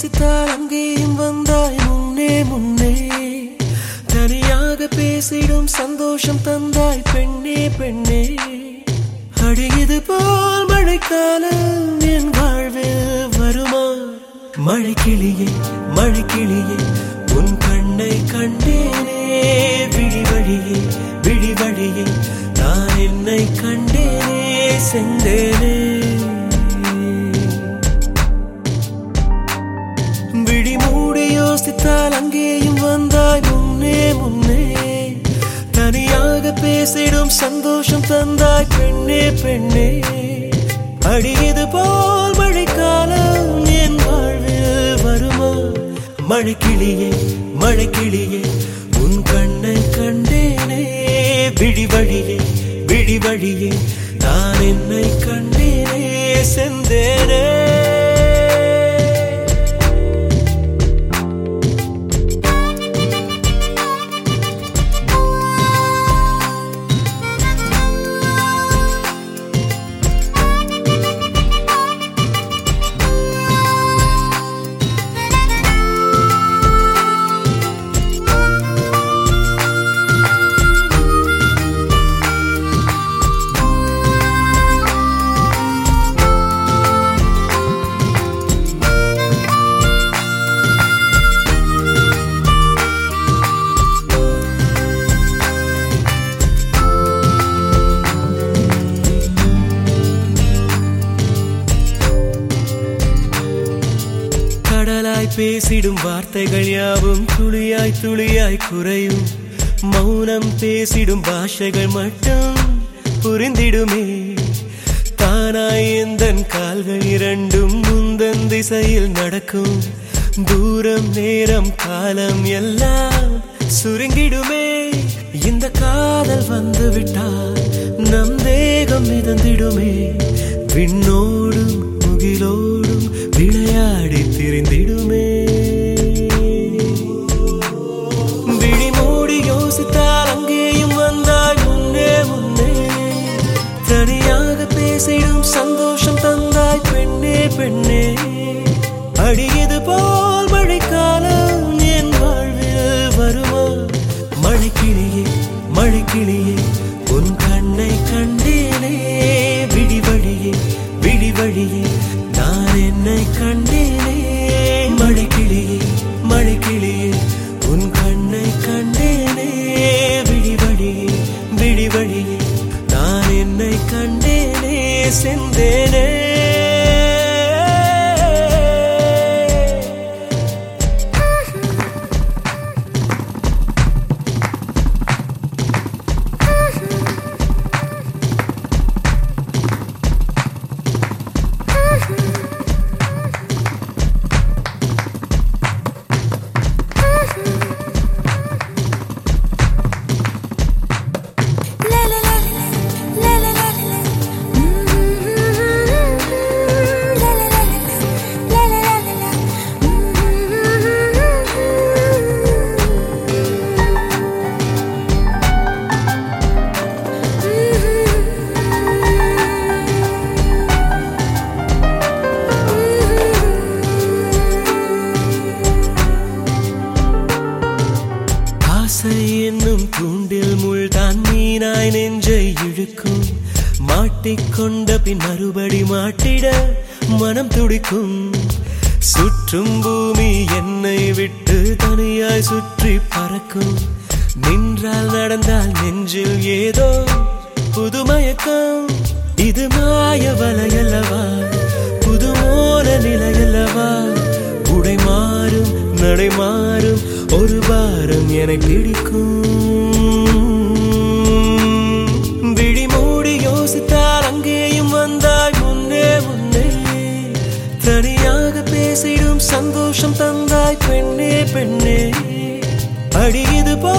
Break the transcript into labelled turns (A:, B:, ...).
A: யோசித்தால் அங்கேயும் வந்தாய் முன்னே முன்னே. தனியாக பேசிடும் சந்தோஷம் தந்தாய் பெண்ணே பெண்ணே. அடியது போல் மழைக்காலம் என் வாழ்வில் வருமா? மழை கிளியே மழை கிளியே உன் கண்ணை கண்டேனே. விழிவழியே விழிவழியே நான் என்னை கண்டேனே செந்தேனே. மூடி யோசித்தால் அங்கேயும் வந்தாய் முன்னே முன்னே. தனியாக பேசிடும் சந்தோஷம் தந்தாய் பெண்ணே பெண்ணே. அடியது போல் மழைக்காலம் என் வாழ்வில் வருமா? மழைக்கிளியே மழைக்கிளியே உன் கண்ணை கண்டேனே. விழி வழியே நான் என்னை கண்டேனே செந்தேனே. பேசிடும் வார்த்தைகள் யாவும் துளியாய் துளியாய் குறையும். மௌனம் பேசிடும் பாஷைகள் மட்டும் புரிந்திடுமே. தானாய் எந்தன் கால்கள் இரண்டும் முந்தன் திசையில் நடக்கும். தூரம் நேரம் காலம் எல்லாம் சுருங்கிடுமே. இந்த காதல் வந்து விட்டால் நம் தேகம் மிதந்திடுமே. விண்ணோடும் முகிலோடும் பெண்ணே அடியது போ மாட்டிக்கொண்ட பின் மறுபடி மாட்டிட மனம் துடிக்கும். சுற்றும் பூமி என்னை விட்டு தனியாய் சுற்றி பறக்கும். நின்றால் நடந்தால் நெஞ்சில் ஏதோ புதுமயக்கம் இது மாய வலையல்லவா? புதுமோல நிலையல்லவா? உடை மாறும் நடை மாறும். ஒரு வாரம் என பிடிக்கும். கண்ணே அடியுது போ